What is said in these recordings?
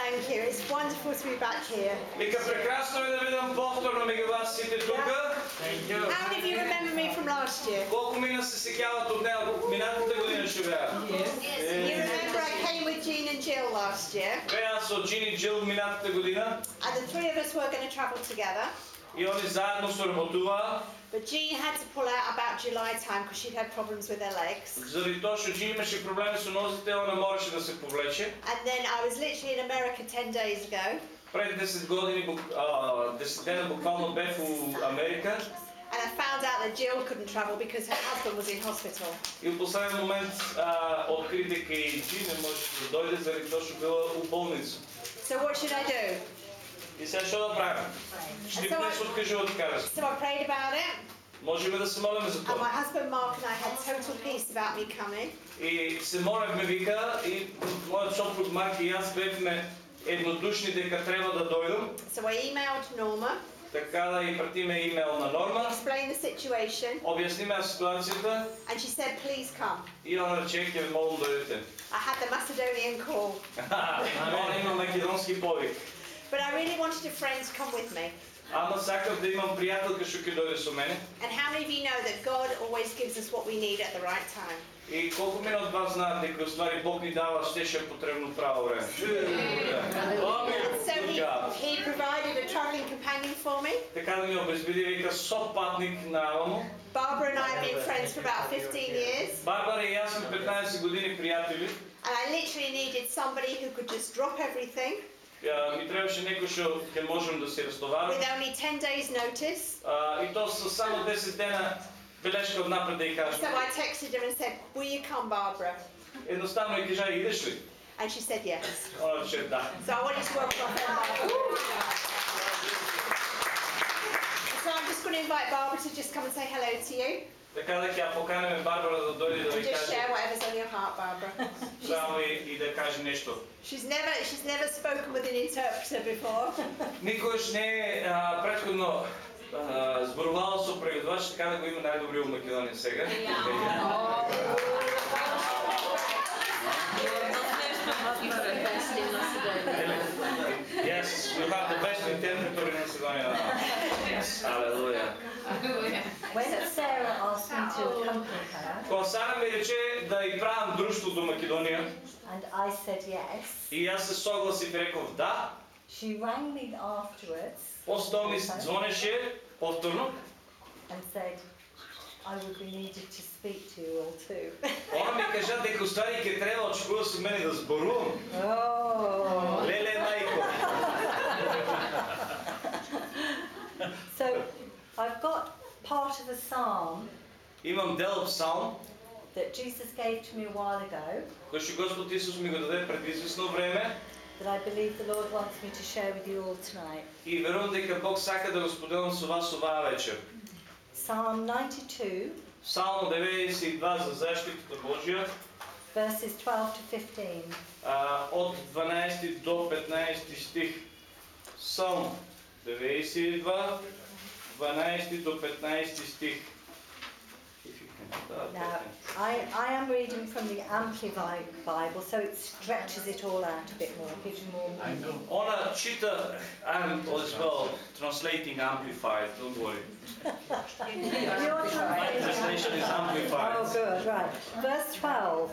Thank you. It's wonderful to be back here. Вика прекрасно е да видам повторно меѓу вас сите тука. How many of you remember me from last year? Колку мина се сеќават од неа минатата година што беа? You remember I came with Jean and Jill last year, Беа со Джини Джил минатата година and the three of us were going to travel together. и они заедно соработуваа. But Jean had to pull out about July time because she'd had problems with her legs. Заради тоа што Джини имаше проблеми со нозите, она можеше да се повлече. And then I was literally in America 10 days ago, Пред 10 години, бук- а, 10 дена буквално бев у Америка and I found out that Jill couldn't travel because her husband was in hospital. и в последен момент а, откри дека и Джини не можеше да дојде заради тоа што била у болница. So what should I do? И сега што да правим? Што Само- не се откажува да кажеш? So I prayed about it, Можеме да се молиме за and тоа. my husband Mark and I had total peace about me coming. И се молевме вика и мојот сопруг Марк и јас бевме еднодушни дека треба да дојдам, So I emailed Norma, така да и пратиме имейл на Норма, explained the situation, објасниме ја ситуацијата and she said, please come. и она рече ќе ве молам дојдете. I had the Macedonian call, Она има македонски повик. but I really wanted a friend to come with me. Ама сакав да имам пријателка што ќе дојде со мене. And how many of you know that God always gives us what we need at the right time? И колку мене од вас знаат дека уствари Бог ни дава што е потребно право време. And so he, Така. he provided a traveling companion for me. Така да ми обезбеди вика сопатник наравно. Barbara and I have been friends for about 15 years, Барбара и јас сме 15 години пријатели. and I literally needed somebody who could just drop everything Ја, ми требаше некој што ќе можем да се разтоварам. with only 10 days' notice. А, и то со само 10 дена белешка од напред да ја So кажам. I texted her and said, Will you come, Barbara? Едноставно ја кажа, идеш ли? And she said yes. Она рече да. So I want you to welcome my friend Barbara. So I'm just going to invite Barbara to just come and say hello to you Така да ќе ја поканеме Барбара да дојде да ви just share каже whatever's on your heart, Barbara. само и, и да каже нешто. She's never she's never spoken with an interpreter before. Никош не е а, предходно а, со преводувач, така да го има најдобри у Македонија сега. Yes, you have the best interpreter in Macedonia. Yes, hallelujah. When Sarah asked me to accompany her, Кога Сара ми рече да и правам друштво до Македонија, and I said yes, и јас се согласив и реков да, she rang me afterwards после ми звонеше повторно, and said, I would be needed to speak to you all too. она ми кажа дека уствари ќе треба очекува со мене да зборувам. oh. Леле мајко. So I've got part of a psalm Имам дел од псалм, that Jesus gave to me a while ago кој што Господ Исус ми го даде пред известно време that I believe the Lord wants me to share with you all tonight. и верувам дека Бог сака да го споделам со вас оваа вечер. Psalm 92, Псалм 92 за заштитата Божја, verses 12 to 15. а, од 12 до 15 стих. Псалм 92, 12 до 15 стих. If you can start, Now, I I, I am reading from the Amplified Bible, so it stretches it all out a bit more, gives you more meaning. Она чита, I'm as well translating amplified, don't worry. Your My translation is amplified. Oh, good, right. Verse 12.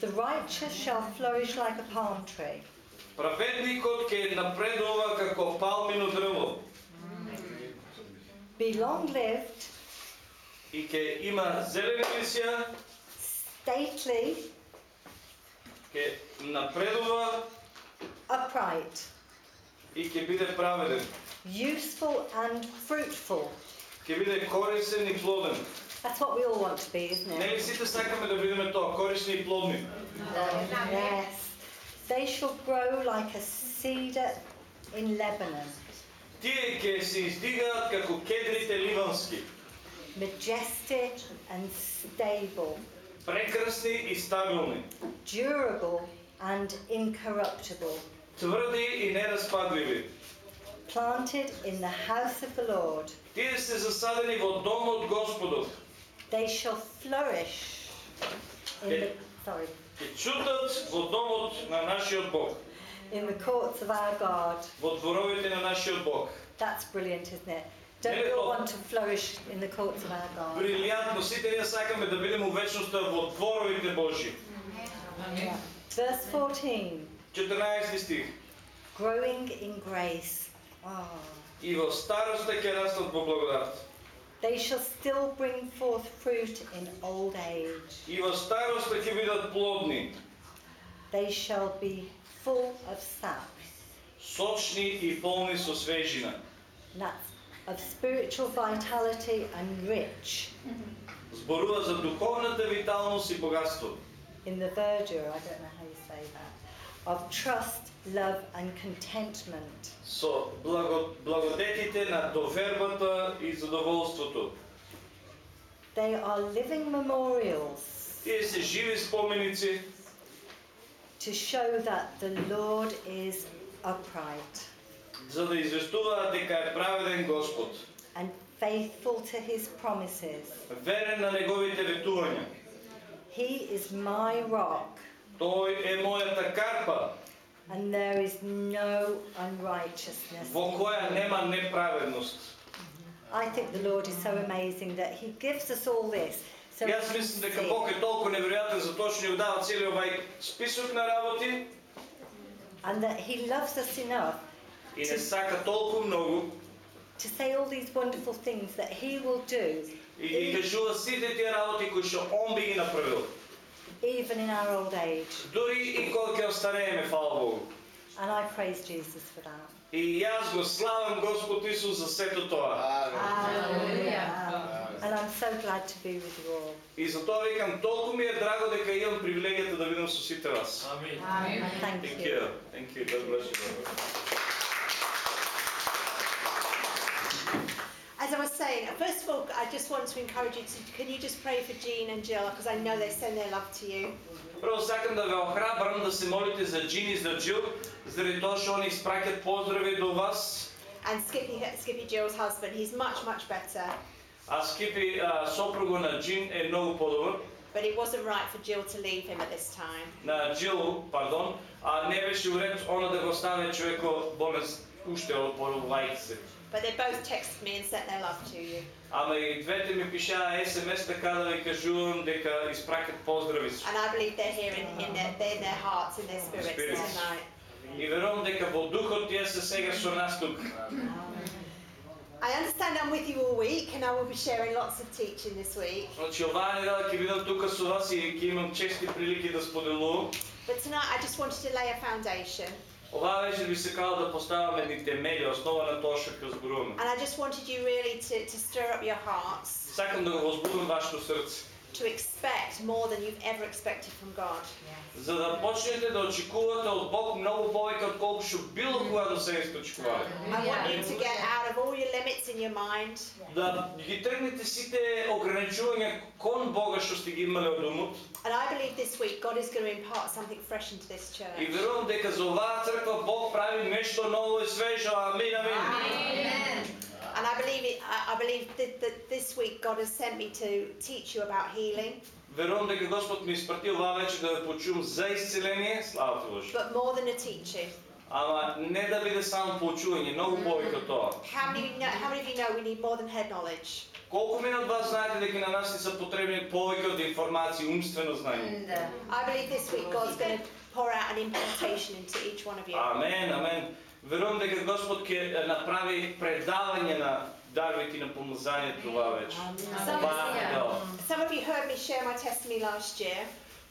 The righteous shall flourish like a palm tree. Праведникот ќе напредува како палмино дрво Be long lived, и ќе има зелена лисја, stately, ќе напредува upright, и ќе биде праведен. useful and fruitful. Ќе биде корисен и плоден. That's what we all want to be, isn't it? Нели сите сакаме да бидеме тоа, корисни и плодни? Yes. They shall grow like a cedar in Lebanon, Тие ќе се издигаат како кедрите ливански, majestic and stable, прекрасни и стабилни, durable and incorruptible, тврди и нераспадливи. planted in the house of the Lord. Тие се засадени во домот Господов. They shall flourish in the, sorry. Ќе чутат во домот на нашиот Бог. in the courts of our God. во дворовите на нашиот Бог. That's brilliant, isn't it? Don't we Yeah. all want to flourish in the courts of our God? Брилијантно, сите ние сакаме да бидеме у вечноста во дворовите Божи. Yeah. Verse 14 14 стих. growing in grace. Oh. И во староста ќе растат во благодат. They shall still bring forth fruit in old age. И во староста ќе бидат плодни, They shall be full of sap. сочни и полни со свежина. And that's of spiritual vitality and rich Зборува за духовната виталност и богатство. in the verdure, I don't know how you say that, of trust, love, and contentment. Со благо, благодетите на довербата и задоволството. They are living memorials Тие се живи споменици to show that the Lord is upright за да известуваат дека е праведен Господ, and faithful to his promises. верен на неговите ветувања. He is my rock, Тој е мојата карпа, and there is no unrighteousness. во in која him. нема неправедност. I think the Lord is so amazing that He gives us all this. So Јас we can мислам дека see. Бог е толку неверојатен затоа што ни дава целиот овај список на работи and that He loves us enough и не сака толку многу to say all these wonderful things that He will do, и ги кажува сите тие работи кои што Он би ги направил. Even in our old age. Дури и кога ќе останеме, фала Богу. And I praise Jesus for that. И јас го славам Господ Исус за сето тоа. Hallelujah. And I'm so glad to be with you all. И затоа викам, толку ми е драго дека имам привилегијата да бидам со сите вас. And thank you. Thank you. God bless you. As I was saying, first of all, I just want to encourage you to, can you just pray for Jean and Jill, because I know they send their love to you. Прво сакам да ве охрабрам да се молите за Джин и за Джил, заради тоа што они испраќат поздрави до вас. And Skippy, Skippy Jill's husband, he's much, much better. А Скипи, а, сопруго на Джин е многу подобар. But it wasn't right for Jill to leave him at this time. На Джил, пардон, а не беше уред она да го остави човеко болен уште од полувајќи се. But they both texted me and sent their love to you. Ама и двете ми пишаа СМС така да ви кажувам дека испраќат поздрави. And I believe they're here in, in, their, they're in their hearts, in their spirits, Spirits. tonight. И верувам дека во духот тие се сега со нас тук. I understand I'm with you all week and I will be sharing lots of teaching this week. Значи оваа недела ќе бидам тука со вас и ќе имам чести прилики да споделувам. But tonight I just wanted to lay a foundation. Оваа вечер би сакала да поставаме едни темели, основа на тоа што ќе зборуваме. And I just wanted you really to, to stir up your hearts Сакам да го возбудам вашето срце, to expect more than you've ever expected from God. за да почнете да очекувате од Бог многу повеќе од колку што било кога до сега сте очекували. I want you to get out of all your limits in your mind Да ги тргнете сите ограничувања кон Бога што сте ги имале од умот and I believe this week God is going to impart something fresh into this и church. верувам дека за оваа црква Бог прави нешто ново и свежо. Амин, амин. And I believe it, I, I believe that, that this week God has sent me to teach you about healing, Верувам дека Господ ми испрати оваа вечер да ве почувам за исцеление, слава ти Боже. but more than a teaching. Ама не да биде само поучување, многу повеќе од тоа. How many, of you know, how many of you know we need more than head knowledge? Колку мина од вас знаете дека на нас ни се потребни повеќе од информации, умствено знаење? I believe this week God's going to pour out an impartation into each one of you. Амен, амен. Верувам дека Господ ќе направи предавање на дарбите и на помазанието оваа вечер. Оваа недела. Some of you heard me share my testimony last year,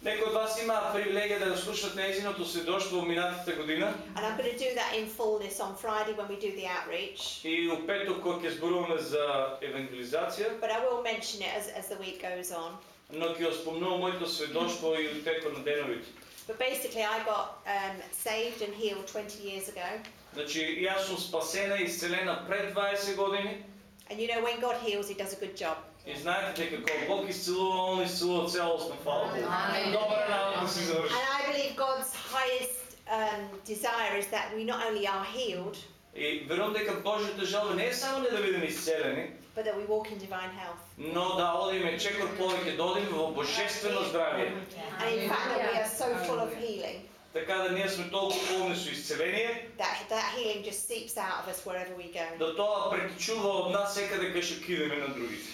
Некои од вас имаа привилегија да го слушнат нејзиното сведоштво во минатата година and I'm going to do that in fullness on Friday when we do the outreach. и у петок кога ќе зборуваме за евангелизација, But I will mention it as, as the week goes on. но ќе го спомнувам моето сведоштво и у текот на деновите. But basically, I got um, saved and healed 20 years ago. Значи, јас сум спасена и исцелена пред 20 години And you know, when God heals, He does a good job. и знаете дека кога Бог исцелува, Он исцелува целосно, фала Богу. Добра работа си заврши. And I believe God's highest um, desire is that we not only are healed, И верувам дека Божјата желба не е само не да бидеме исцелени, but that we walk in divine health. но да одиме чекор повеќе, да одиме во божествено здравје. And in fact, that we are so full of healing така да ние сме толкова полни со исцеление, that, that healing just seeps out of us wherever we go. да тоа претичува од нас секаде кај што кидеме на другите.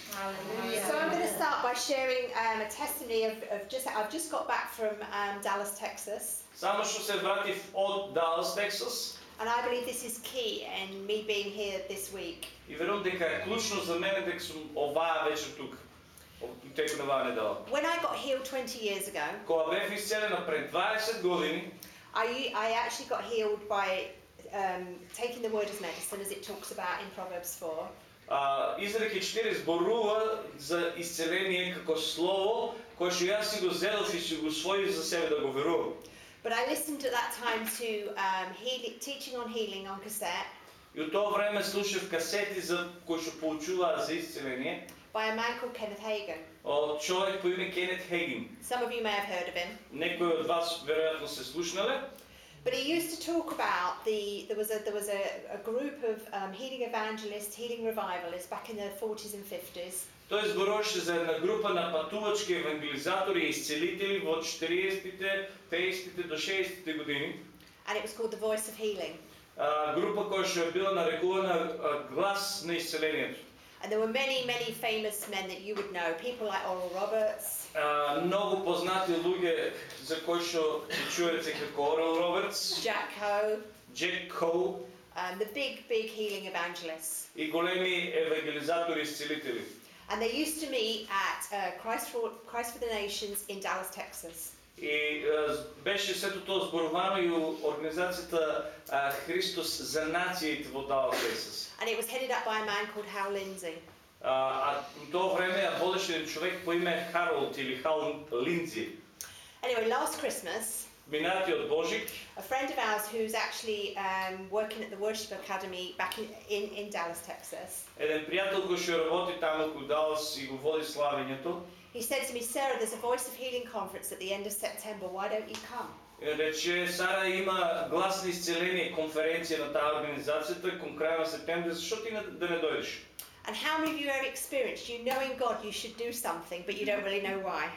So I'm going to start by sharing um, a testimony of, of just I've just got back from um, Dallas, Texas, Само што се вратив од Далас, Тексас, and I believe this is key in me being here this week. и верувам дека е клучно за мене дека сум оваа вечер тук, во текот на оваа недела. When I got healed 20 years ago, Кога бев исцелена пред 20 години, I, u- I actually got healed by um, taking the word as medicine, as it talks about in Proverbs 4. а, изреки 4 зборува за исцеление како слово, кое што јас си го зедов и си го усвоив за себе да го верувам. But I listened at that time to um, healing, teaching on healing on cassette И од тоа време слушав касети за кои што поучуваат за исцеление by a man called Kenneth Hagan. од човек по име Кенет Хейгин. Some of you may have heard of him. Некои од вас веројатно се слушнале. But he used to talk about the there was a there was a, a group of um, healing evangelists, healing revivalists back in the 40s and 50s, Тој зборуваше за една група на патувачки евангелизатори и исцелители во 40-тите, 50-тите до 60-тите години. and it was called the Voice of Healing. А, група која што е била нарекувана а, глас на исцелението. And there were many, many famous men that you would know, people like Oral Roberts, А, многу познати луѓе за кои што се чуе рецеха како Орел Робертс, Jack Coe, Джек Коу um, the big, big healing evangelists. и големи евангелизатори и исцелители. And they used to meet at uh, Christ, for, Christ for the Nations in Dallas, Texas. И а, беше сето тоа зборувано и у организацијата а, Христос за нациите во Далас, Тексас. And it was headed up by a man called Hal Lindsay. А, а у тоа време ја водеше еден човек по име Харолд или Хал Линдзи. Anyway, last Christmas, Минатиот Божик, a friend of ours who's actually um, working at the Worship Academy back in, in, in Dallas, Texas, еден пријател кој што работи таму кога Далас и го води славењето, he said to me, Sarah, there's a Voice of Healing conference at the end of September. Why don't you come? и рече Сара има глас на исцеление конференција на таа организацијата кон крај на септември, зашо ти не, да не дојдеш? And how many of you ever experienced you know in God you should do something, but you don't really know why?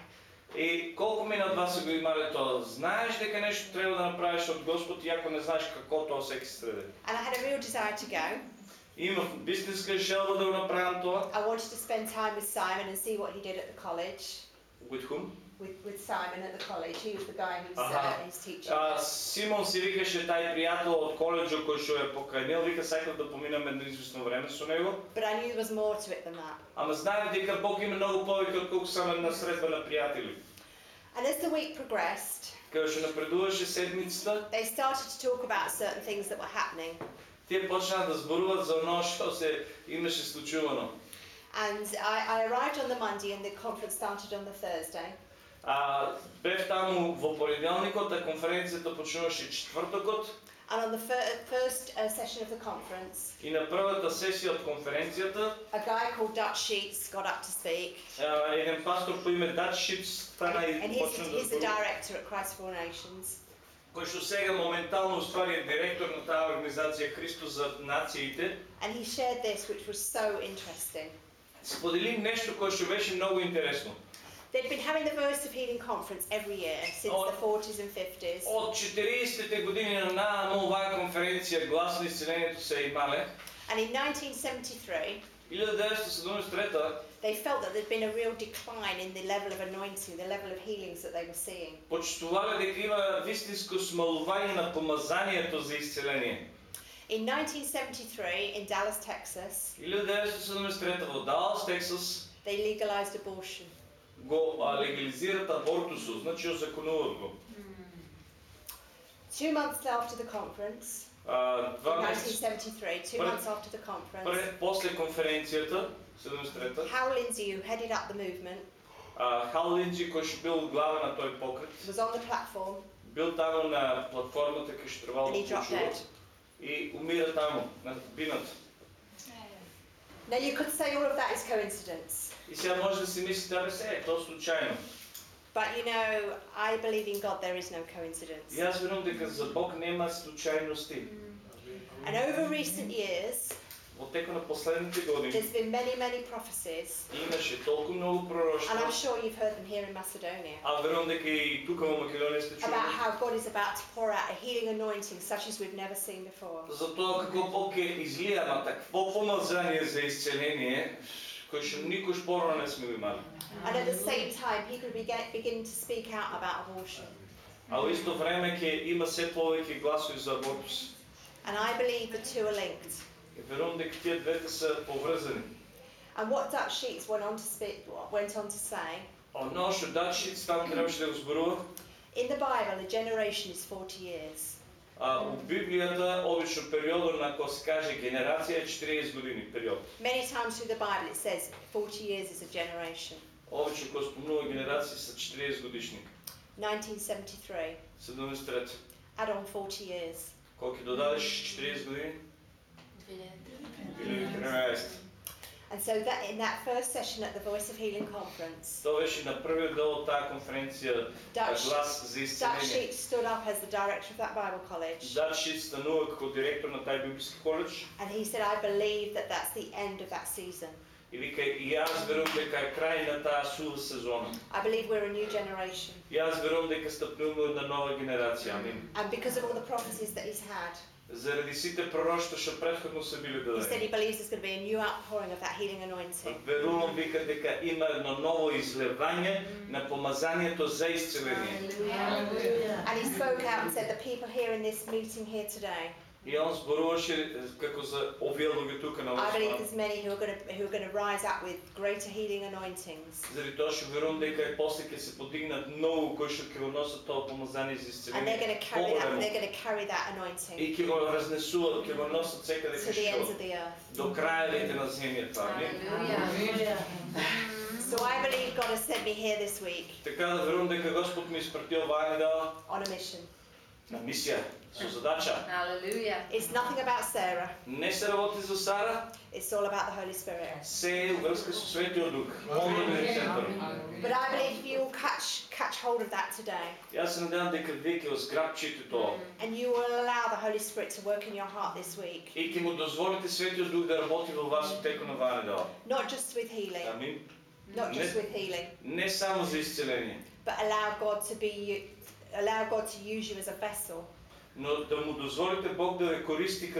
И колку мина од вас се го имале тоа? Знаеш дека нешто треба да направиш од Господ, иако не знаеш како тоа секи среде. And I had a real desire to go. Имав бистинска желба да го направам тоа. I wanted to spend time with Simon and see what he did at the college. With whom? With, with Simon at the college, he was the guy who's, uh, Аха. who's teaching. А, Симон си викаше тај пријател од коледжот кој што е поканил, вика сакав да поминам едно известно време со него. But I knew there was more to it than that. Ама знаев дека Бог има многу повеќе од колку само една средба на пријатели. And as the week progressed, Кога што напредуваше седмицата, they started to talk about certain things that were happening. тие почнаа да зборуваат за оно што се имаше случувано. And I, I arrived on the Monday and the conference started on the Thursday. А, бев таму во понеделникот, а конференцијата почнуваше четвртокот And on the fir- first uh, session of the conference, и на првата сесија од конференцијата a guy called Dutch Sheets got up to speak. еден пастор по име Дач Шипс стана и And he's, he's the director at Christ for All Nations. кој што сега моментално уствари е директор на таа организација Христос за нациите, And he shared this, which was so interesting. сподели нешто кое што беше многу интересно. They'd been having the Voice of Healing conference every year since Oh. the 40s and 50s. Од 40-те години на наама оваа конференција Глас на исцелението се имале. And in 1973, 1973 they felt that there'd been a real decline in the level of anointing, the level of healings that they were seeing. почувствувале дека има вистинско смалување на помазанието за исцеление. In 1973, in Dallas, Texas, 1973 во Далас, Тексас, they legalized abortion. Го а, легализират абортусот, значи озаконуваат го. Two months after the conference, А, in два месеца. 1973, two months after the conference, пред, после конференцијата, 73-та, Hal Lindsey, who headed up the movement, а, Хал Линджи, кој што бил глава на тој покрет, was on the platform. бил таму на платформата требало and да и умира таму, на бината. Now you could say all of that is coincidence, И сега може да си мислите, абе се, е, тоа случајно. but you know, I believe in God there is no coincidence. И јас верувам дека за Бог нема случајности. And over recent years, Во тека на последните години there's been many, many prophecies, имаше толку многу and I'm пророштва, sure you've heard them here in Macedonia, а верувам дека и тука во Македонија сте чули about how God is about to pour out a healing anointing such as we've never seen before. за тоа како Бог ќе излија на такво помазание за исцеление, кој што никош порано не сме го имали. And at the same time, people begin, begin to speak out about abortion. А во исто време ќе има се повеќе гласови за абортус. And I believe the two are linked. And what Dutch Sheets went on to speak, went on to say. Оно што sheets требаше да зборува. In the Bible, a generation is 40 years. Библијата обично периодот на кој се каже генерација е 40 години период. Many times through the Bible it says 40 years is a generation. Обично кој спомнува генерација се 40 годишни. 1973. 73. Add on 40 years. Додадеш 40 години? And so that in that first session at the Voice of Healing conference, Това Dutch, Dutch Sheets stood up as the director of that Bible college, and he said, "I believe that that's the end of that season. и вика и верувам дека е крај на таа сезона. I believe we're a new generation." Верувам дека стапнуваме на нова генерација. Амин. And because of all the prophecies that he's had, Заради сите пророштва што претходно се биле he said he дадени. believes there's going to be a new outpouring of that healing anointing. Верувам вика дека има едно ново излевање на помазанието за исцеление. And he spoke out and said, "The people here in this meeting here today, И он зборуваше како за овие луѓе тука на I believe овој there's many who are going to who are going to rise up with greater healing anointings." Заради тоа што верувам дека и после ќе се подигнат многу кои што ќе го носат тоа помазание за And they're исцеление. going to carry that. Поголемо. They're going to carry that anointing И ќе го разнесуваат, ќе го носат секаде to кај the ends што of the earth. до краевите на земјата. Амин. So I believe God has sent me here this week Така да верувам дека Господ ми испрати оваа недела on a mission. на мисија со задача. Hallelujah. It's nothing about Sarah. Не се работи за Сара, It's all about the Holy Spirit. се е врска со Светиот Дух. Он е центар. But I believe you will catch catch hold of that today, Јас се надевам дека вие ќе го зграбчите тоа and you will allow the Holy Spirit to work in your heart this week, и ќе му дозволите Светиот Дух да работи во вас во текот на оваа недела. not just with healing, Амин. not just Ne- with healing, Не само за исцеление, but allow God to be you, allow God to use you as a vessel Но да му дозволите Бог да ве користи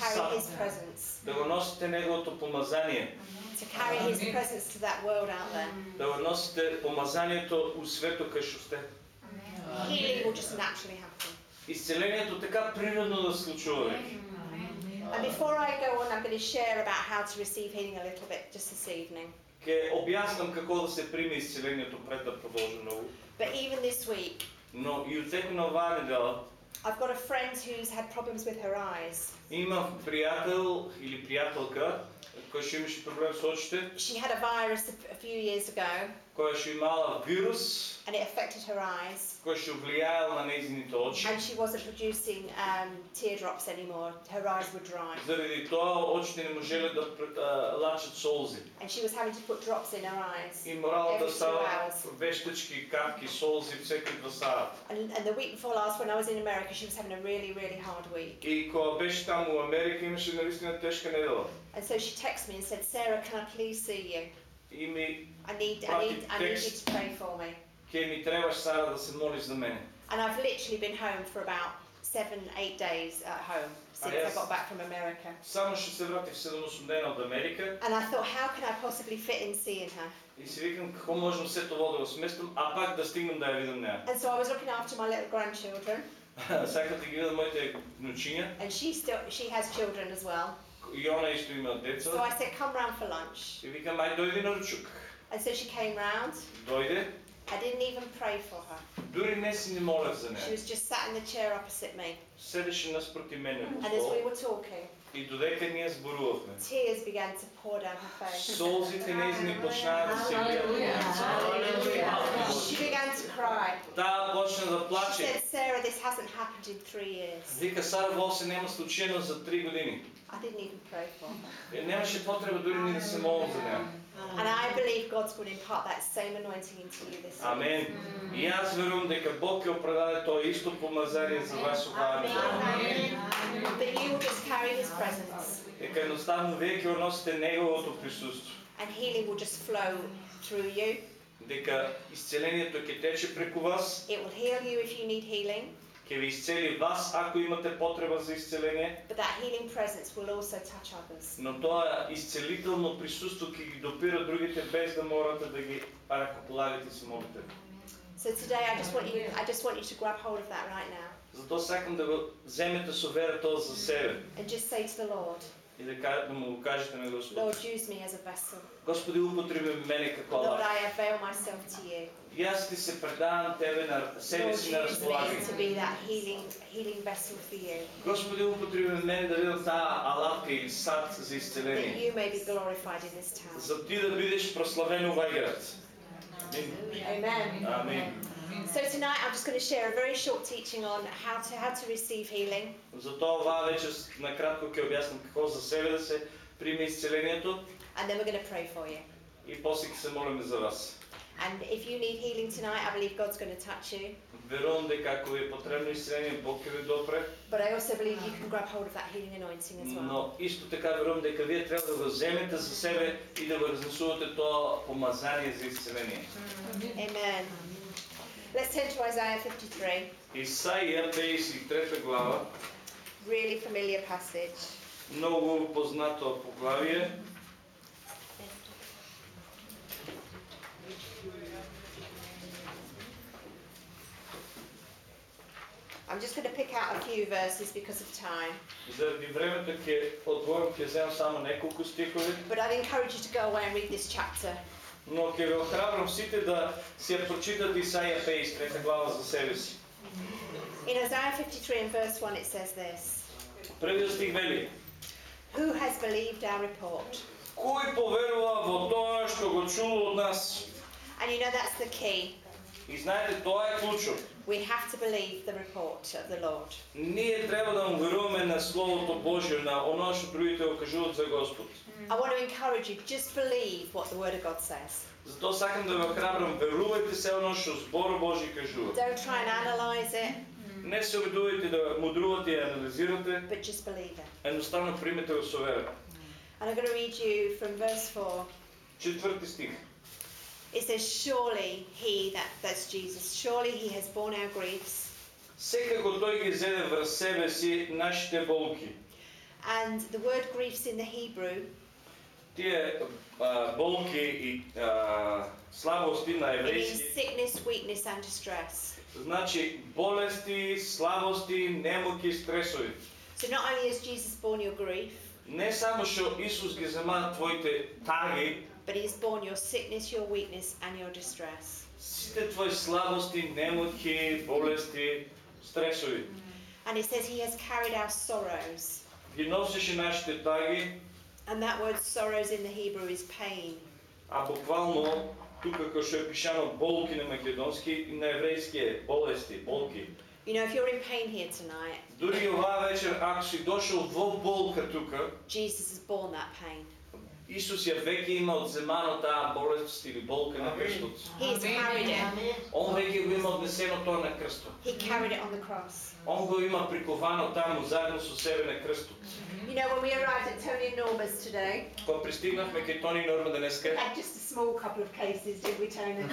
carry His presence, да го носите неговото помазание, to carry His presence to that world out there. да го носите помазанието у светот кај што сте. Healing will just naturally happen. Исцелението така природно да веќе. And before I go on, I'm going to share about how to receive healing a little bit just this evening. Ке објаснам како да се приме исцелението пред да продолжи многу. But even this week, Но и од текот на оваа недела I've got a friend who's had problems with her eyes. имав пријател или пријателка кој што имаше проблем со очите, She had a virus a, a few years ago која што имала вирус and it affected her eyes. кој што влијаел на нејзините очи. And she wasn't producing um, teardrops anymore. Her eyes were dry. Заради тоа очите не можеле да пр- а, лачат солзи. And she was having to put drops in her eyes. И морала да Every two става hours. вештачки, капки, солзи всеки два сата. And, and the week before last, when I was in America, she was having a really, really hard week. И кога беше таму во Америка имаше наистина тешка недела. And so she texted me and said, Sarah, can I please see you? И ми I need, I need, I need you to pray for me. ќе ми требаш Сара да се молиш за мене. And I've literally been home for about seven, eight days at home since yes. I got back from America. Само што се вратив 7-8 дена од Америка And I thought, how can I possibly fit in seeing her? и си викам како можам се тоа да го сместам, а пак да стигнам да ја видам неа. And so I was looking after my little grandchildren, Сакам да ги видам моите внучиња and she still she has children as well. и она исто има So деца. I said, come round for lunch. И викам ај дојди на ручук. And so she came round. Дојде, I didn't even pray for her. дури не си не молев за She неа. was just sat in the chair opposite me. Седеше наспроти мене во And as we стол were talking, и додека ние зборувавме. tears began to pour down her face. Солзите нејзини почнаа да се лијат. She began to cry. Таа почна да She плаче. said, Sarah, this hasn't happened in three years. Вика Сара во се нема случајно за три години. I didn't even pray for her. Е, немаше потреба дури ни да се молам за неа. And I believe God's going to impart that same anointing into you this week. Амен. И јас верувам дека Бог ќе опредаде тоа исто помазание за вас оваа недела. That you will just carry His presence. дека едноставно вие ќе носите неговото присуство. And healing will just flow through you. Дека исцелението ќе тече преку вас, It will heal you if you need healing. Ќе ви исцели вас ако имате потреба за исцеление, But that healing presence will also touch others. но тоа исцелително присуство ќе ги допира другите без да морате да ги ръкополагате и се молите. So today I just want you I just want you to grab hold of that right now Затоа сакам да го земете со вера тоа за себе and just say to the Lord, и да, да му го кажете на Господ. Lord, use me as a vessel. Господи, употреби мене како Lord. I avail myself to you. И аз ти се предавам Тебе на себе Lord, си на use me разполагане. to be that healing healing vessel for you. Господи, употреби мене да бидам таа алатка или сад за That исцеление. you may be glorified in this town. За ти да бидеш прославен овај град. Амин. Amen. Амин. So tonight I'm just going to share a very short teaching on how to how to receive healing. Затоа оваа вечер накратко ќе објаснам како за себе да се приме исцелението and then we're going to pray for you. и после ќе се молиме за вас. And if you need healing tonight, I believe God's going to touch you. Верувам дека ако ви е потребно исцеление, Бог ќе ви допре, But I also believe you can grab hold of that healing anointing as well. но исто така верувам дека вие треба да го земете за себе и да го разнесувате тоа помазание за исцеление. Amen. Let's turn to Isaiah 53, Исаија 53 глава, really familiar passage. многу познато поглавие. I'm just going to pick out a few verses because of time, Заради времето ќе одвојам, ќе земам само неколку стихови, but I'd encourage you to go away and read this chapter. но ќе ве охрабрам сите да си ја прочитате Исаија 53 глава за себе си. In Isaiah 53 and verse 1, it says this Првиот стих вели: Who has believed our report? Кој поверува во тоа што го чул од нас? And you know that's the key. И знаете, тоа е клучот. We have to believe the report of the Lord. Ние треба да му веруваме на Словото Божјо, на оноа што другите го кажуваат за Господ. I want to encourage you, just believe what the Word of God says. Затоа сакам да ве охрабрам, верувајте се оно што Збор Божи кажува. Don't try and analyze it, Не се обидувајте да мудрувате и анализирате, but just believe it. едноставно примете го со вера. And I'm going to read you from verse 4. Четврти стих. It says, Surely he, that, that's Jesus, surely he has borne our griefs, Секако тој ги зеде врз себе си нашите болки. and the word griefs in the Hebrew Тие а, болки и а, слабости на it means еврејски sickness, weakness, and distress. значи болести, слабости, немоки, стресови. So not only has Jesus borne your grief, Не само што Исус ги зема твоите таги, but he has borne your sickness, your weakness, and your distress. сите твои слабости, немоки, болести, стресови. And it says he has carried our sorrows. Ги носеше нашите таги, And that word sorrows in the Hebrew is pain. а буквално тука како што е пишано болки на македонски и на еврејски е болести, болки. You know, if you're in pain here tonight, Дури и оваа вечер, ако си дошол во болка тука, Jesus has borne that pain. Исус ја веќе има одземано таа болест или болка на крстот. He's carried it. Он веќе го има однесено тоа на крстот. He carried it on the cross. Он го има приковано таму заедно со себе на крстот. You know, when we arrived at Tony and Norma's today, Кога пристигнавме кај Тони Норма we денеска, had just a small couple of cases, did we, Tony?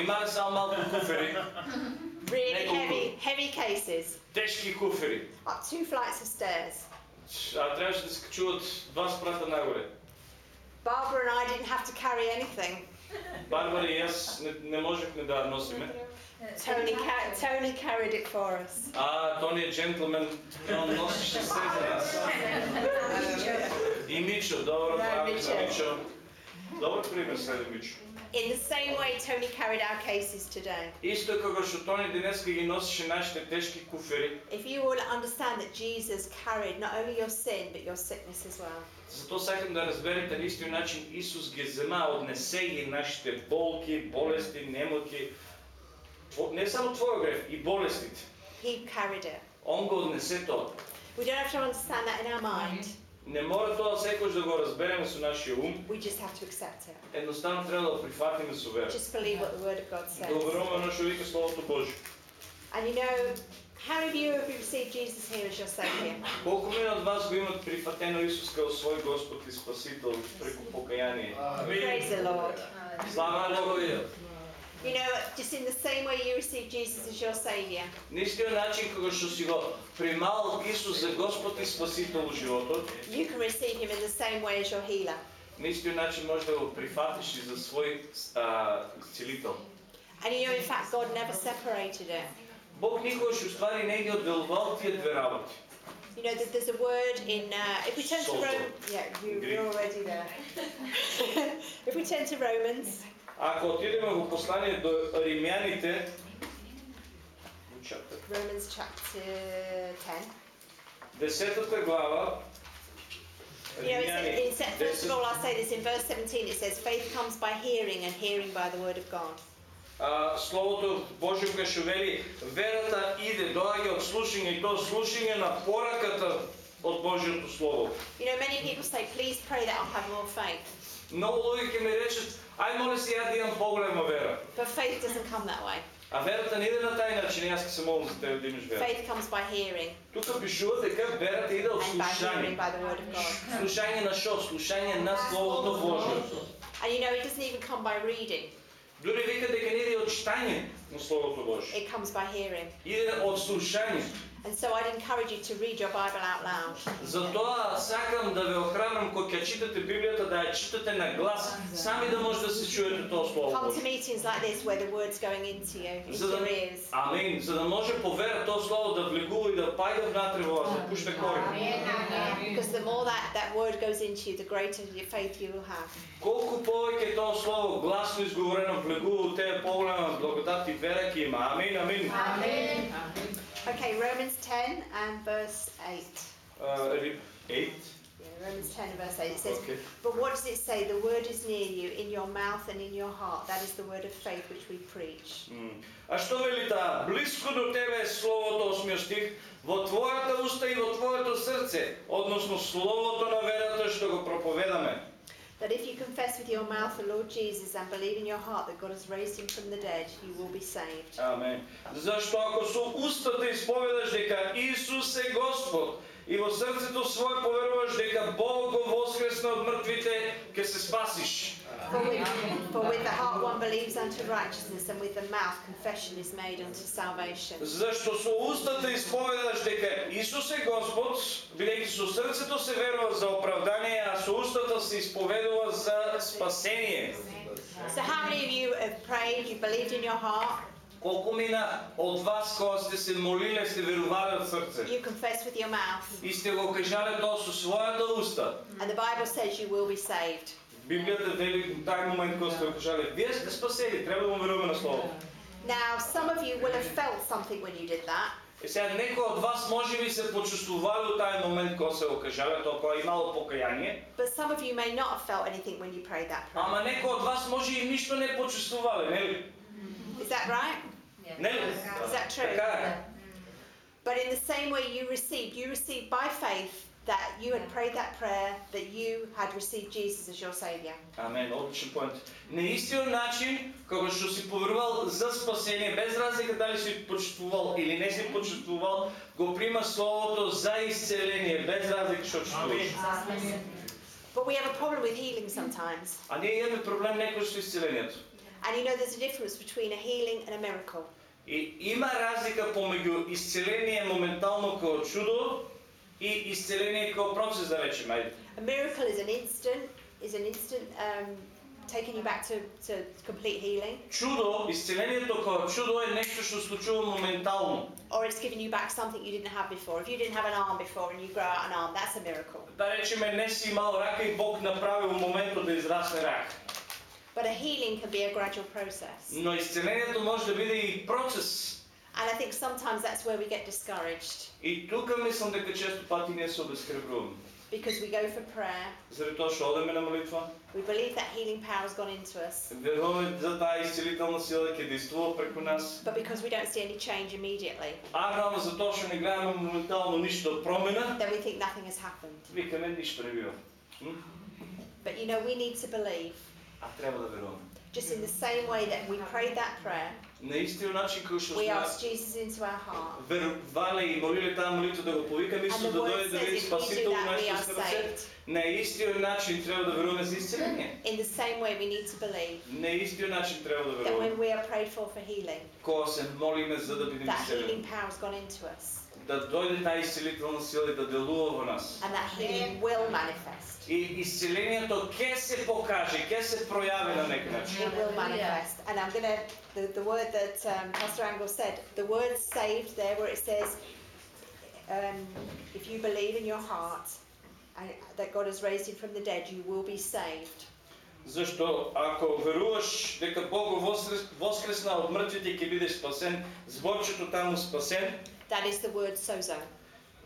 имаме само малку куфери, Really heavy, heavy cases. тешки куфери. Up two flights of stairs. А трябваше да се качуват два спрата нагоре. Barbara and I didn't have to carry anything. Барбара и аз не, не можехме да носиме. Tony, ca- Tony carried it for us. А Тони е джентлмен, он носеше се за нас. И Мичо, добро, Да, браво Мичо. за Мичо. Добър пример следа Мичо. In the same way, Tony carried our cases today. Исто како што Тони денеска ги носеше нашите тешки куфери, If you will understand that Jesus carried not only your sin, but your sickness as well. Затоа сакам да разберете на истиот начин Исус ги зема, однесе ги нашите болки, болести, немоки. Тво- Не само твој грев, и болестите. He carried it. Он го однесе тоа. We don't have to understand that in our mind. Не мора тоа секој да го разбереме со нашиот ум, We just have to accept it. едноставно треба да прифатиме со вера. Just believe what the Word of God Да says. уверуваме на што вика Словото Божјо. And you know, How many of you have received Jesus here as your Saviour? Колку мина од вас го имат прифатено Исус како свој Господ и Спасител преку покаяние? Praise the Lord. Слава на Богу! You know, just in the same way you received Jesus as your Saviour, На истиот начин кога што си го примал Исус за Господ и Спасител во животот, you can receive Him in the same way as your healer. на истиот начин можеш да го прифатиш и за свој а, целител. And you know, in fact, God never separated it. Бог никогаш уствари не ги одделувал тие две работи. You know, that there's a word in, uh, if we turn to Sozo. Rome, yeah, you, Greek. you're already there. if we turn to Romans, Ако отидеме во послание до римјаните, чапта, Romans chapter 10. десетата глава, You know, it's, it's, first of 10, all, I'll say this in verse 17, it says, faith comes by hearing and hearing by the word of God. а, Словото кај што вели, верата иде, доаѓа од слушање и тоа слушање на пораката од Божјото Слово. You know, many people say, please pray that I'll have more faith. Многу луѓе ми речат, ај моле се ја да имам поголема вера. But faith doesn't come that way. А верата не иде на тај начин, јас ќе се молам за тебе да имаш вера. Faith comes by hearing Тука пишува дека верата иде од and by hearing слушање. by the word of God. Слушање на шо? Слушање на Словото Божјо. And you know, it doesn't even come by reading, Дури вика дека не иде од читање на Словото Божјо. it comes by hearing. Иде од слушање. And so I'd encourage you to read your Bible out loud. Затоа сакам да ве охрабрам кога ќе читате Библијата да ја читате на глас, сами да може да се чуете тоа Слово Come to Божјо. meetings like this where the word's going into you, into За да, your ears. амин, за да може по вера тоа Слово да влегува и да паѓа внатре во вас, да пуште корен. Because the more that, that word goes into you, the greater your faith you will have. Колку повеќе тоа Слово гласно изговорено влегува у тебе, поголема благодат и вера ќе има. Амин, амин. Okay, Romans 10 and verse 8. Uh, Ри- Eight. Yeah, Romans 10 and verse 8. It says, Okay. But what does it say? The word is near you, in your mouth and in your heart. That is the word of faith which we preach. М. А што вели таа? Блиско до тебе е Словото, осмиот стих, во твојата уста и во твоето срце, односно Словото на верата што го проповедаме. That if you confess with your mouth the Lord Jesus and believe in your heart that God has raised him from the dead, you will be saved. Амен. Зашто ако со устата исповедаш дека Исус е Господ и во срцето свое поверуваш дека Бог го воскресна од мртвите, ќе се спасиш. For with, for with the heart one believes unto righteousness, and with the mouth confession is made unto salvation. Зашто со устата исповедаш дека Исус е Господ, бидејќи со срцето се верува за оправдание, а со устата се исповедува за спасение. So, how many of you have prayed, you believed in your heart, Колку мина од вас кога сте се молиле, сте верувале од срце you confess with your mouth, и сте го кажале тоа со својата уста. and the Bible says you will be saved. Библијата вели тај момент кога сте го кажале, вие сте спасени, треба да му веруваме на слово. Now, some of you will have felt something when you did that, И сега некои од вас може би се почувствували од тај момент кога се го кажале, тоа кога имало покаяние, but some of you may not have felt anything when you prayed that prayer. ама некои од вас може и ништо не почувствувале, нели? Is that right? Нели? Is that true? Така е. But in the same way you received, you received by faith that you had prayed that prayer, that you had received Jesus as your Saviour. Амен, одличен поинт. На истиот начин, кога што си поверувал за спасение, без разлика дали си почувствувал или не си почувствувал, го прима Словото за исцеление, без разлика што чувствуваш. But we have a problem with healing sometimes. А ние имаме проблем некој со исцелението. And you know there's a difference between a healing and a miracle. И има разлика помеѓу исцеление моментално како чудо и исцеление како процес, да речеме. ајде. A miracle is an instant, is an instant um, taking you back to, to complete healing, Чудо, исцелението како чудо е нешто што случува моментално. or it's giving you back something you didn't have before. If you didn't have an arm before and you grow out an arm, that's a miracle. Да речеме, не си имал рака и Бог направи во моментот да израсне рак. But a healing can be a gradual process. Но исцелението може да биде и процес. And I think sometimes that's where we get discouraged И тука мислам дека често пати ние се обезкребруваме. because we go for prayer, Заради тоа што одеме на молитва, we believe that healing power has gone into us, веруваме за таа исцелителна сила ќе действува преку нас. but because we don't see any change immediately, А рано за тоа што не гледаме моментално ништо промена, then we think nothing has happened. викаме ништо не бива. М? But you know, we need to believe. А треба да веруваме. just in the same way that we prayed that prayer, На истиот начин кој што we сме asked Jesus into our heart. верувале и молиле таа молитва да го повикаме And Исус the да word дојде да says биде if we do спасител во that, we are нашите срце. saved. На истиот начин треба да веруваме за исцеление. In the same way, we need to believe На истиот начин треба да that when веруваме. we are prayed for for healing, Кога се молиме за да бидеме that исцелени. healing power has gone into us, Да дојде таа исцелителна сила и да делува во нас. and that healing will manifest. И исцелението ќе се покаже, ќе се пројави на некој начин. It will manifest. And I'm going to, the, the word that um, Pastor Angle said, the word saved there where it says, um, if you believe in your heart and that God has raised him from the dead, you will be saved. Зашто ако веруваш дека Бог го воскрес, воскресна од мртвите ќе бидеш спасен, зборчето таму спасен, That is the word sozo.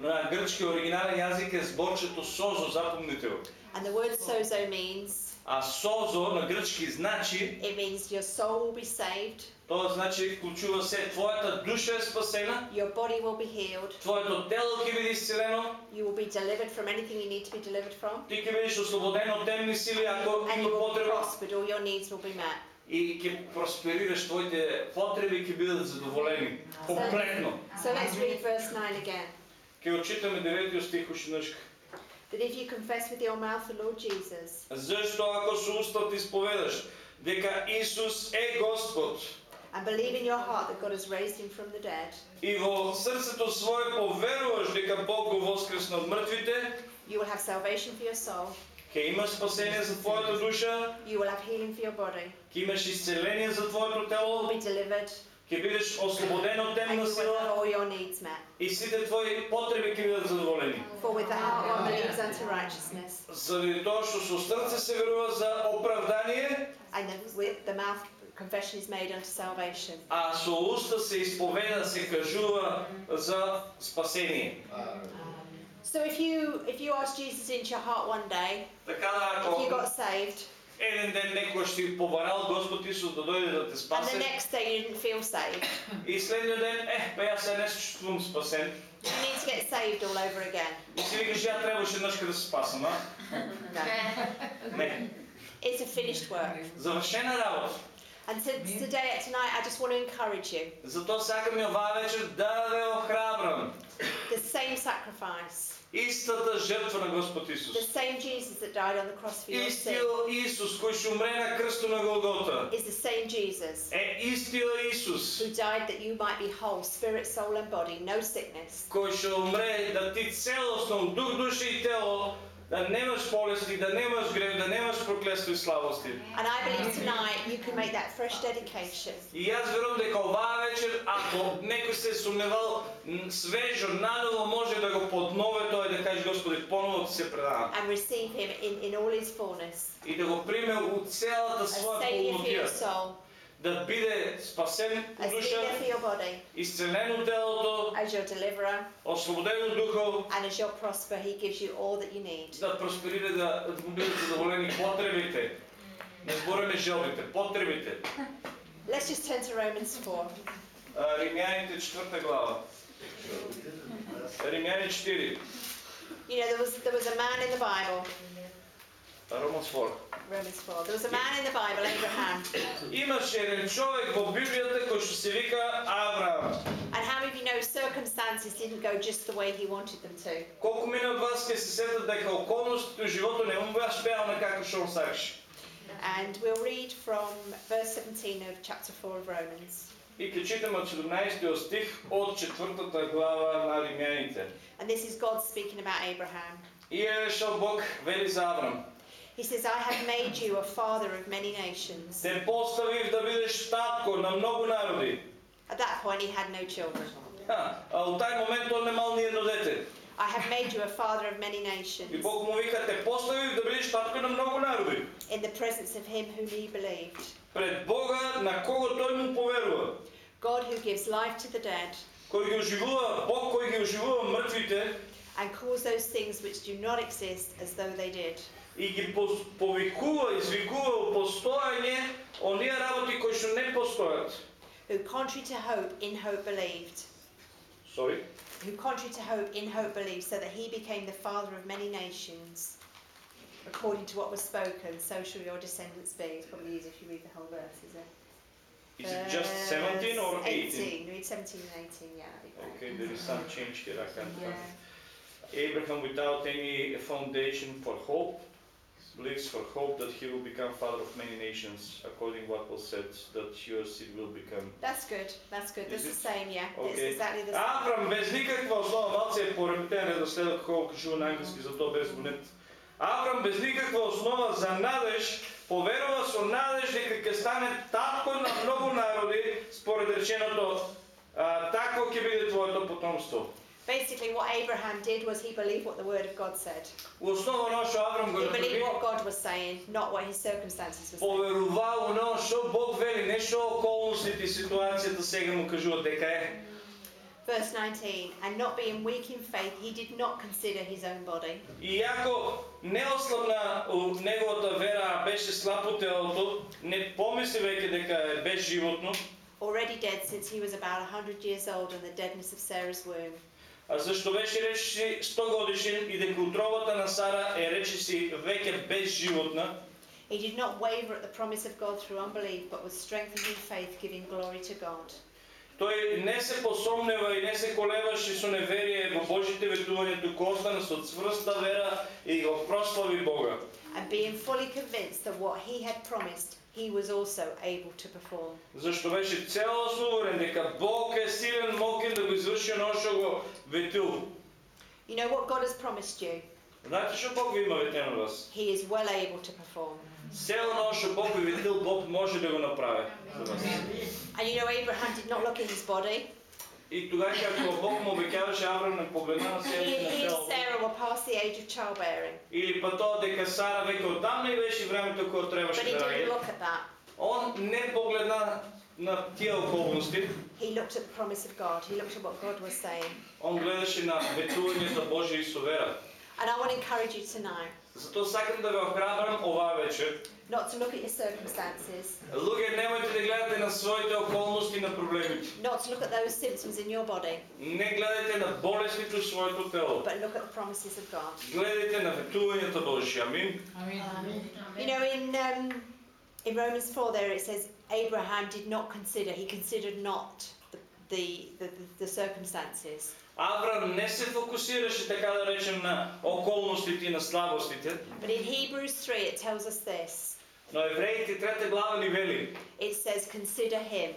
на грчки оригинален јазик е зборчето созо, запомнете го. And the word sozo means, А созо на грчки значи, it means your soul will be saved, тоа значи вклучува се твојата душа е спасена, your body will be healed, твоето тело ќе биде исцелено, you will be delivered from anything you need to be delivered from, ти ќе бидеш ослободен од темни сили ако and има you will be потреба prospered, all your needs will be met. И ќе просперираш, твоите потреби ќе бидат задоволени комплетно. So let's read verse 9 again. Ќе го читаме 9 стих ушнашка. That if you confess with your mouth the Lord Jesus Зашто ако со устата исповедаш дека Исус е Господ and believe in your heart that God has raised him from the dead, и во срцето свое поверуваш дека Бог го воскресна од мртвите, you will have salvation for your soul, ќе имаш спасение за твојата душа, you will have healing for your body, ќе имаш исцеление за твоето тело, be delivered, ќе бидеш ослободен од and темна сила all your needs met. и сите твои потреби ќе бидат задоволени. For with the heart one believes unto righteousness, Заради тоа што со срце се верува за оправдание, and then with the mouth confession is made unto salvation. а со уста се исповеда, се кажува за спасение. So if you if you ask Jesus into your heart one day, Така да if you ако got saved, еден ден некој ти побарал Господ Исус да дојде да те and the спасе next day you didn't feel saved, и следниот ден, е, па јас се не се чувствувам спасен. you need to get saved all over again. И си викаш, ја требаше еднашка да се спасам, а? No. Не. It's a finished work. Завршена работа. And to, today, tonight, I just want to encourage you. Затоа сакам и оваа вечер да ве охрабрам. The same sacrifice, Истата жртва на Господ the Исус. same Jesus that died on the cross for your sin, Истиот Исус кој што умре на крстот на Голгота. is the same Jesus Е истиот Исус who died that you might be whole, spirit, soul, and body, no sickness. кој што умре да ти целосно дух, душа и тело да немаш болести, да немаш грев, да немаш проклество и слабости. And I believe tonight you can make that fresh dedication И јас верувам дека оваа вечер, ако некој се сумневал м, свежо, наново може да го поднове тоа и да каже Господи, поново ти се предавам. and receive Him in, in all His fullness. И да го приме у целата своја полнотија. soul, Да биде спасен a у душа, healer for your body, исцелен у телото, as your deliverer, ослободен у духов, and as your prosper, He gives you all that you need. да просперира, да да му бидат задоволени потребите. Не збориме желбите, потребите. Let's just turn to Romans 4. А, Римјаните 4 глава. Римјани 4. You know, there was, there was a man in the Bible, Роман 4. Romans 4, there was a man in the Bible, Abraham. Имаше еден човек во Библијата кој што се вика Авраам. And how many of you know circumstances didn't go just the way he wanted them to? Колку мене од вас ќе се сетат дека околностите во животот не му баш пеална како што он сакаше. And we'll read from verse 17 of chapter 4 of Romans. И ќе читаме од 17 стих од четвртата глава на Римјаните. And this is God speaking about Abraham. И е решил Бог вели за Аврам. He says, I have made you a father of many nations. Те поставив да бидеш татко на многу народи. At that point, he had no children. А, а у тај момент он немал ни едно дете. I have made you a father of many И nations Бог му вика, те поставив да бидеш татко на многу народи. in the presence of him whom he believed. Пред Бога на кого тој му поверува. God who gives life to the dead Кој ги оживува, Бог кој ги оживува мртвите and calls those things which do not exist as though they did. и ги пос- повикува, извикува во постојање оние работи кои што не постојат. Who, contrary to hope, in hope believed. Sorry. Who, contrary to hope, in hope believed, so that he became the father of many nations. according to what was spoken, so shall your descendants be. It's probably easier if you read the whole verse, is it? Is it just 17 or Verse 18? 18. Read 17 and 18, yeah, that'd be great. Okay, there is some change here, I can't Yeah. Abraham, without any foundation for hope, lives for hope that he will become father of many nations, according what was said, that your seed will become. That's good, that's good. That's Is the same, yeah. It's Okay. exactly the same. Аврам без никаква основа, малце е пореметен редоследок колко кажува на английски, зато без гонет. Аврам без никаква основа за надеж, поверува со надеж дека ќе стане татко на многу народи, според реченото, а, такво ќе биде твоето потомство. Basically, what Abraham did was he believed what the word of God said. У основа оно што Аврам го He believed направи, what God was saying, not what his circumstances were saying. поверува у оно што Бог вели, не што околностите и ситуацијата сега му кажуваат дека е. Verse 19, and not being weak in faith, he did not consider his own body. Иако не ослабна у неговата вера, а беше слаб у телото, не помисли веќе дека е безживотно, Already dead since he was about 100 years old in the deadness of Sarah's womb. А зашто беше речиси 100 годишен и дека утробата на Сара е речиси веќе безживотна, He did not waver at the promise of God through unbelief, but was strengthened in faith, giving glory to God. тој не се посомнева и не се колебаше со неверие во Божите ветувања, туку остана со цврста вера и го прослави Бога. And being fully convinced that what he had promised, he was also able to perform. Зашто беше целосно уверен дека Бог е силен, мокен да го изврши оно што го ветил. You know what God has promised you? Знаете што Бог ви има ветено вас? He is well able to perform. Се оно што Бог ви ветил, Бог може да го направи за вас. And you know, Abraham did not look at his body. И тогава како Бог му обеќаваше Аврам не погледна на си на childbearing. Или па тоа дека Сара веќе одамна и беше времето требаше he да at that. Он не погледна на тие околности, He looked at the promise of God. He looked at what God was saying. он гледаше на ветувањето Божие со вера. And I want to encourage you tonight Затоа сакам да ве охрабрам оваа вечер. not to look at your circumstances, Луѓе, немојте да гледате на своите околности и на проблемите. not to look at those symptoms in your body, Не гледайте на болестите у своето тело. but look at the promises of God. Гледайте на ветувањето Божие. Амин. You know, in um, in Romans four, there it says Abraham did not consider. He considered not the the, the, the circumstances. Аврам не се фокусираше, така да речем, на околностите и на слабостите, But in Hebrews three, it tells us this. но евреите трета глава ни вели, It says, "Consider him."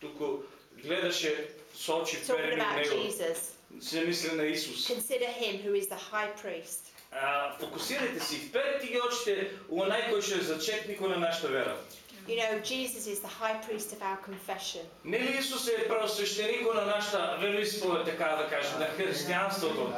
туку гледаше со очи Talking вперени about него, Jesus. се мисли на Исус. Consider him who is the high priest. А, фокусирайте се и вперете ги очите у онај кој што е зачетникот на нашата вера. You know, Jesus is the high priest of our confession. Нели Исус е првосвещеникот на нашата вероисповед, така да кажем, на християнството.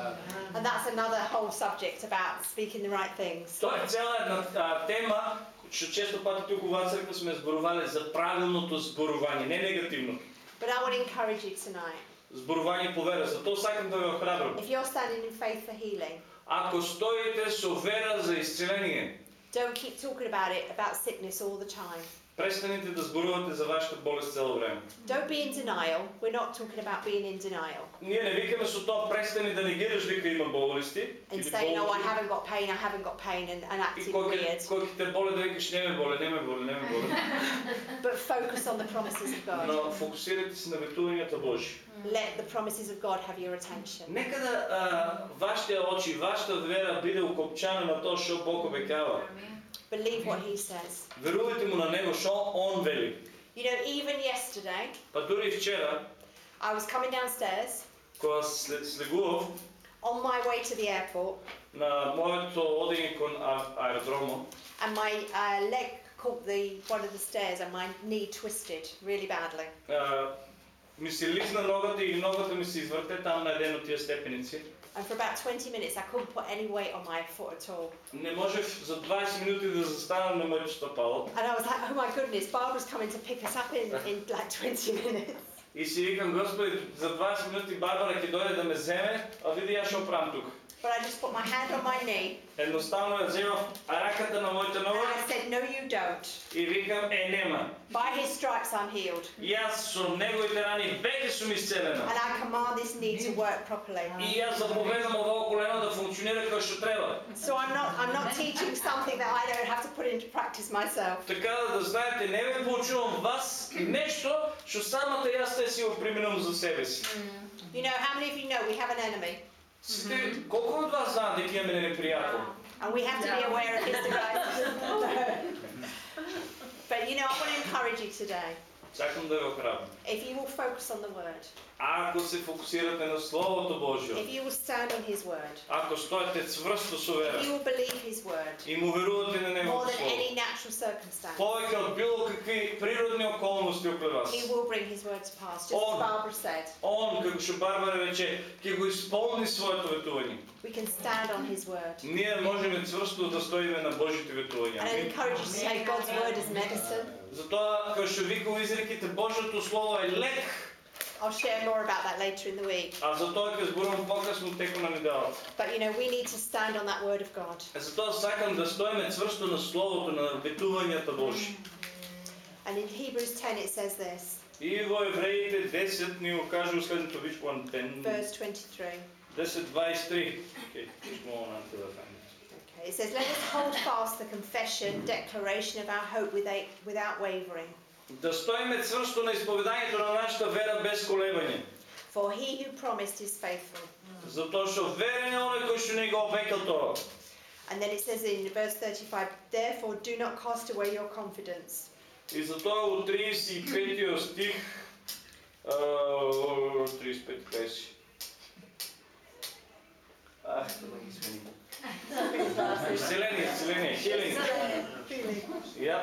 And that's another whole subject about speaking the right things. Тоа е цела една а, тема, што често пати туку во црква сме зборувале за правилното зборување, не негативно. But I want to encourage you tonight. Зборување по вера, затоа сакам да ве охрабрам. If you're standing in faith for healing, Ако стоите со вера за исцеление, don't keep talking about it, about sickness all the time. Престанете да зборувате за вашата болест цело време. Don't be in denial. We're not talking about being in denial Ние не викаме со тоа престани да негираш дека има болести and или saying, oh, I haven't got pain, I haven't got pain, and, and acting weird. ќе те боле да викаш не ме боле, не ме боле, не ме боле. But focus on the promises of God. Но фокусирайте се на ветувањата Божи. Let the promises of God have your attention. Нека да вашите очи, вашата вера биде укопчана на тоа што Бог обекава. Believe what He says. Верувайте му на него што он вели. You know, even yesterday, Па дури вчера, I was coming downstairs кога сле- слегував on my way to the airport, на моето одење кон а- аеродромот, and my uh, leg caught the one of the stairs, and my knee twisted really badly. а, ми се лизна ногата и ногата ми се изврте там на еден од тие степеници. And for about 20 minutes, I couldn't put any weight on my foot at all. Не можев за 20 минути да застанам на моето стъпало. And I was like, oh my goodness, Barbara's coming to pick us up in, in like 20 minutes. И си викам, Господи, за 20 минути Барбара ќе дојде да ме земе, а види ја што правам тук. but I just put my hand on my knee Едноставно ја земав раката на мојата and нога I said, No, you don't. и викам, е, нема. By his stripes I'm healed. И јас со неговите рани веќе сум исцелена. And I command this knee to work properly. И јас заповедам оваа колено да функционира како што треба. So I'm not I'm not teaching something that I don't have to put into practice myself. Така да, да знаете, не ве поучувам вас нешто што самата јас те си го применувам за себе си. You know, how many of you know we have an enemy? Сите, колку од вас знаат дека имаме непријател? And we have to be aware of his devices. but you know, I want to encourage you today. Сакам да ве охрабрам. If you will focus on the word, Ако се фокусирате на Словото Божјо, if you will stand on his word, ако стоите цврсто со if вера you will believe his word и му верувате на more Неговото than Слово, any natural circumstance, повеќе од било какви природни околности околу вас, he will bring his word to pass, just On. as Barbara said. Он, како што Барбара рече, ќе го исполни своето ветување. We can stand on his word. Ние можеме цврсто да стоиме на Божите ветувања. And I Амин. encourage you to take God's word as medicine. Затоа, како што вика изреките, Божјото Слово е лек, I'll share more about that later in the week. а за тоа ќе зборувам покасно теку на неделата. But you know, we need to stand on that word of God. Е, Затоа сакам да стоиме цврсто на Словото, на ветувањата Божи. And in Hebrews 10 it says this, И во Евреите 10 ни го кажува следното вичкуван 10, verse 23. 10.23. Okay, just more on until I find it. Okay, it says, Let us hold fast the confession, declaration of our hope without, without wavering. Да стоиме цврсто на исповедањето на нашата вера без колебање. For he who promised is faithful. Затоа што верен е оној кој што не го обекал тоа. And then it says in verse 35, Therefore do not cast away your confidence. И затоа у 35 стих, а, 35 кај си? Ах, тоа ги смени. Исцеление, исцеление, хилинг. Ја.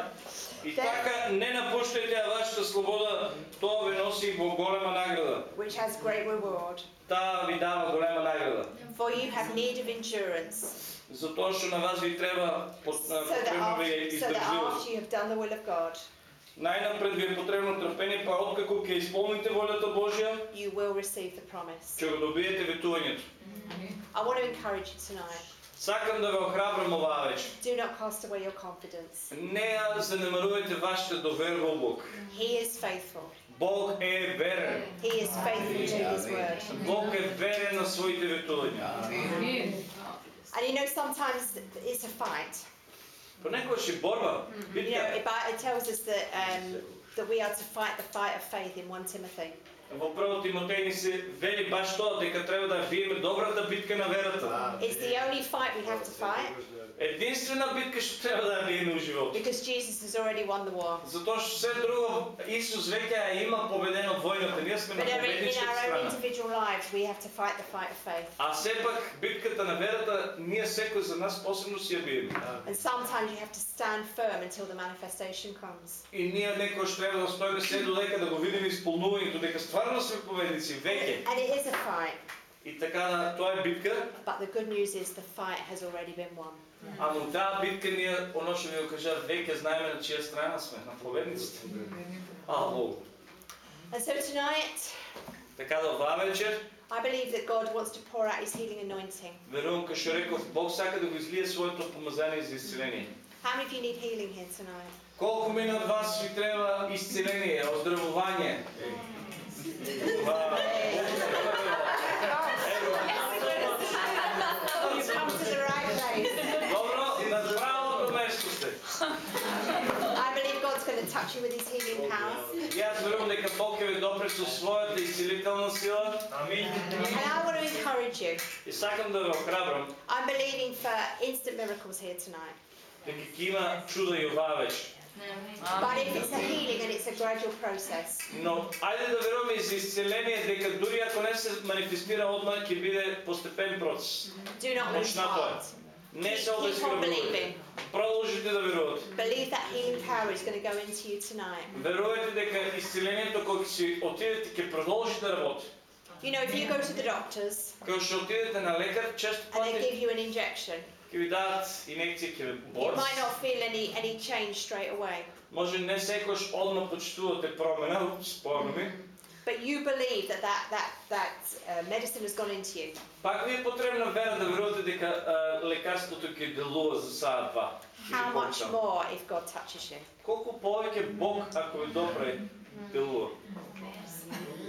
И така не напуштајте ја вашата слобода, тоа ве носи во голема награда. which has great reward. Таа ви дава голема награда. For you have need of endurance, Затоа што на вас ви треба пот- so that, потребно ви е after, so that издржливост. after you have done the will of God, Најнапред ви е потребно трпение, па откако ќе исполните волјата Божја, you will receive the promise. ќе го добиете ветувањето. I want to encourage you tonight. Сакам да ве охрабрам оваа вечер. Do not cast away your confidence. Не ја занемарувајте вашата доверба во Бог. He is faithful. Бог е верен. He is faithful to his word. Бог е верен на своите ветувања. And you know, sometimes it's a fight. Понекогаш е борба, You know, битка. it, it tells us that, um, that we are to fight the fight of faith in 1 Timothy. Во прво Тимотеј ни се вели баш тоа, дека треба да биеме добрата битка на верата. It's the only fight we have to fight Единствена битка што треба да биеме во животот. because Jesus has already won the war. Затоа што се друго Исус веќе ја има победено војната. Ние сме на But every, in победничка our own страна. individual lives, we have to fight the fight of faith. А сепак битката на верата ние секој за нас посебно си ја биеме. And sometimes you have to stand firm until the manifestation comes. И ние некојаш треба да стоиме се додека да го видиме исполнувањето, дека стварно сме победници веќе. And it is a fight, И така тоа е битка, but the good news is the fight has already been won. а во таа битка ние, оно што ви го кажа, веќе знаеме на чија страна сме, на победниците. Ало. And so tonight, Така да оваа вечер, I believe that God wants to pour out His healing anointing. верувам кај што реков, Бог сака да го излие своето помазание за исцеление. How many of you need healing here tonight? Колку мина од вас ви треба исцеление, оздравување? You've come to the right place. Добро, на правото место сте. I believe God's going to touch you with His healing power. И аз верувам дека Бог ќе ви допре со својата исцелителна сила. Амин. And I want to encourage you. И сакам да ве охрабрам I'm believing for instant miracles here tonight. дека ќе има чуда и оваа вечер. But if it's a healing and it's a gradual process, Но ајде да веруваме и за исцеление дека дури ако не се манифестира одмah ќе биде постепен процес. do not lose Мощна тоа heart. е. Не се Keep on обезграбувате. believing. Продолжите да верувате. Believe that healing power is going to go into you tonight. Верувате дека исцелението кога ќе си отидете ќе продолжи да работи. You know, if you go to the doctors Кога ще отидете на лекар, често and they пъти give you an injection, ќе ви дадат инекција, ќе ви you борат. might not feel any, any change straight away. Може не секојаш одма почувствувате промена, спорно ми, but you believe that that, that, that uh, medicine has gone into you. Пак ви е потребна вера да верувате дека а, лекарството ќе делува за саат два. How Или much повеќе. more if God touches you? Колку повеќе Бог ако ви допре делува.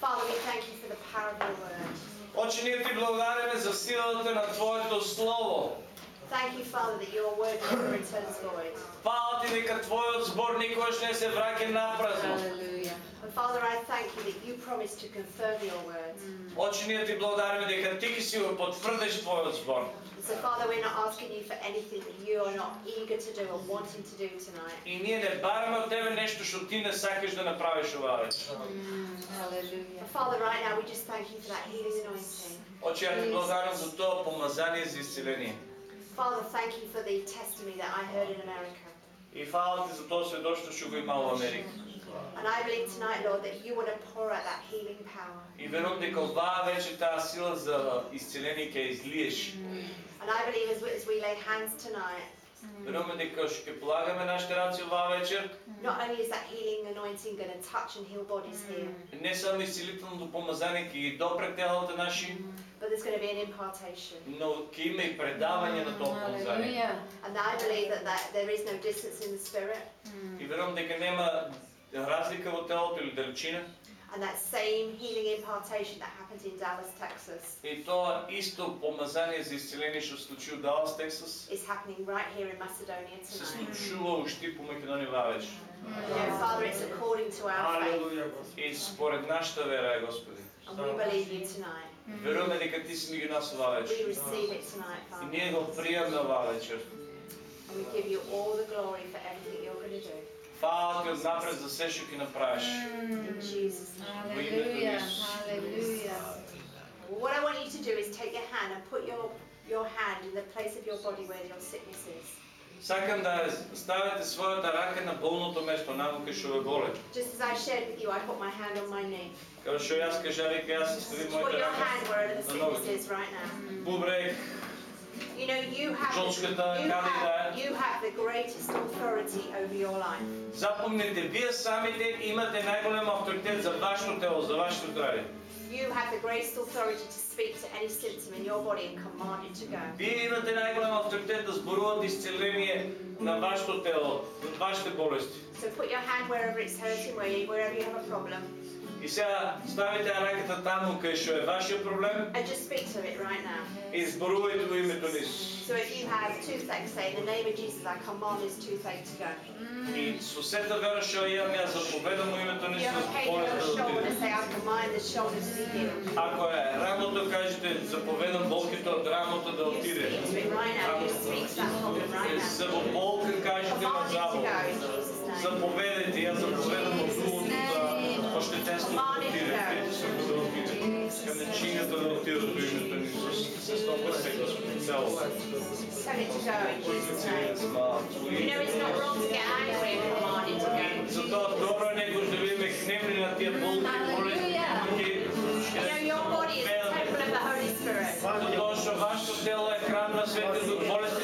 Father, we thank you for the power of your word. Очи ние ти благодариме за силата на Твоето Слово. Thank you, Father, that your word never returns void. Фала ти дека Твојот збор никогаш не се враќа напразно. And Father, I thank you that you promise to confirm your word. Очи ние ти благодариме дека ти ќе си го потврдиш Твојот збор. And so, Father, we're not asking you for anything that you are not eager to do or wanting to do tonight. И ние не бараме од тебе нешто што ти не сакаш да направиш ова вечер. But Father, right now, we just thank you for that healing anointing. Очи ја ти благодарам за тоа помазание за исцеление. Father, thank you for the testimony that I heard in America. И фала ти за тоа сведоштво што го има во Америка. And I believe tonight, Lord, that you want to pour out that healing power. И верувам дека оваа вече таа сила за исцеление ќе излиеш. And I believe as we, as we lay hands tonight, Веруваме дека што ќе полагаме нашите раци оваа вечер, not only is that healing anointing going to touch and heal bodies here, не само исцелителното помазание ги допре телата наши, but there's going to be an impartation. но има и предавање на тоа помазание. And I believe that, that there is no distance in the spirit, И верувам дека нема разлика во телото или далечина. and that same healing impartation that happened in Dallas, Texas, И тоа исто помазание за исцеление што се случи во Далас, Тексас, is happening right here in Macedonia се tonight. случува уште по Македонија ваа вечер. You know, Father, it's according to our faith, И според нашата вера е, Господи. and we believe you tonight. Веруваме дека Ти си меѓу нас оваа We вечер. receive it tonight, И Father, ние го приемаме оваа вечер. and we give you all the glory for everything you're going to do. Фала ти однапред за се што ќе направиш. In Jesus' name. Во името на Исус. Well, what I want you to do is take your hand and put your, your hand in the place of your body where your sickness is. Сакам да ставите својата рака на болното место, наму кај што ве боле. Just as I shared with you, I put my hand on my knee. Како што јас кажа, вика јас стави Put мојата your hand рака wherever the на sickness ногите. is right now. Бубрек, You know, you have, Чочката, you каде да have, е. you have the greatest authority over your life. Запомнете, вие самите имате најголем авторитет за вашето тело, за вашето здравје. You have the greatest authority to speak to any symptom in your body and command it to go. Вие имате најголем авторитет да зборувате исцеление на вашето тело, од вашите болести. So put your hand wherever it's hurting, where you, wherever you have a problem, И сега ставите раката там, където е вашия проблем. And just speak to it right now. И изборувайте го името Исус. So if you have toothache, say in the name of Jesus, I command this toothache to go. И с вера ще имам, аз заповедам името на Исус, болестта да отиде. Ако е рамото, кажете, заповедам болките от рамото да отиде. Е, Заповедайте, аз заповедам од духото да ощетенството да отиде, притисокот да отиде. Каменчињата да отидат во името на Исус. Се стопа се Господи цело. Tell it to go in Jesus' name. Yes, Mom. You know it's not wrong to get angry and command it to go. Затоа добро некој да бидеме гневни на тие болки, болести, You know your body is the temple of the Holy Spirit. Затоа што вашето тело е храм на Светиот Дух, болестите